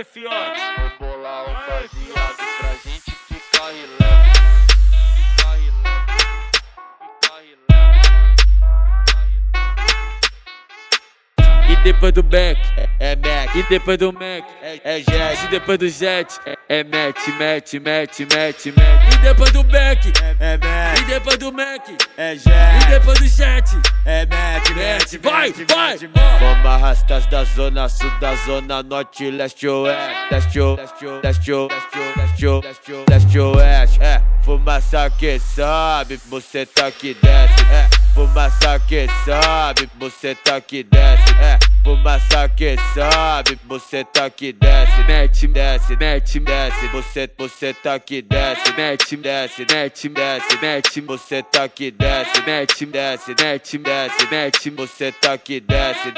aí, fiote. Vou bolar um baseado pra gente ficar relax. Ficar relax. Ficar relax. E depois do back é, é Mac. E depois do Mac é, é Jet. E depois do Jet é, é Match, Match, Match, Match, Match. E depois do back é, Mac. E depois do Mac é Jet. E depois do Jet é Match, Match. Vai, vai! Vamos arrastar da zona sul, da zona norte, leste, oeste. Leste, leste, leste, leste, leste, leste, oeste. Fumaça que você tá que desce. É. Fumaça que você tá que desce, é. Fumaça que você tá que desce, mete, desce, mete, desce, você, você tá que desce, mete, desce, mete, desce, mete, você tá que desce, mete, desce, mete, desce, mete, você tá que desce.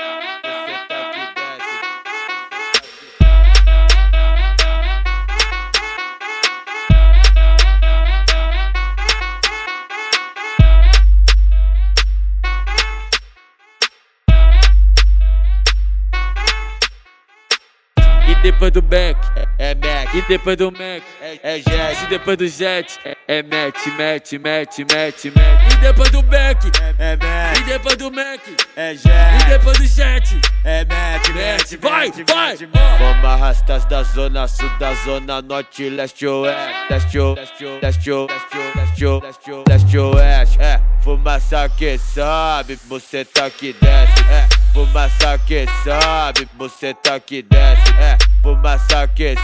Depois do back é, é Mac. E depois do Mac é, é Jet. E depois do Jet é, Match, Match, Match, Match, Match. E depois do back é, é Mac. E depois do Mac é Jet. E depois do Jet é Match, Match. Vai, vai! Vamos arrastar da zona sul, da zona norte, leste, oeste. Leste, leste, leste, leste, leste, leste, oeste. É, fumaça que sobe, você tá que desce. É. Fumaça que sobe, você tá que desce, é.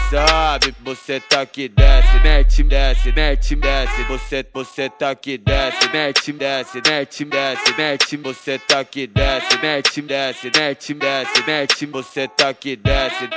Sobe, você tá que desce, mete, desce, mete, desce, você, você tá que desce, mete, desce, mete, desce, mete, você tá que desce, mete, desce, mete, desce, mete, você tá que desce.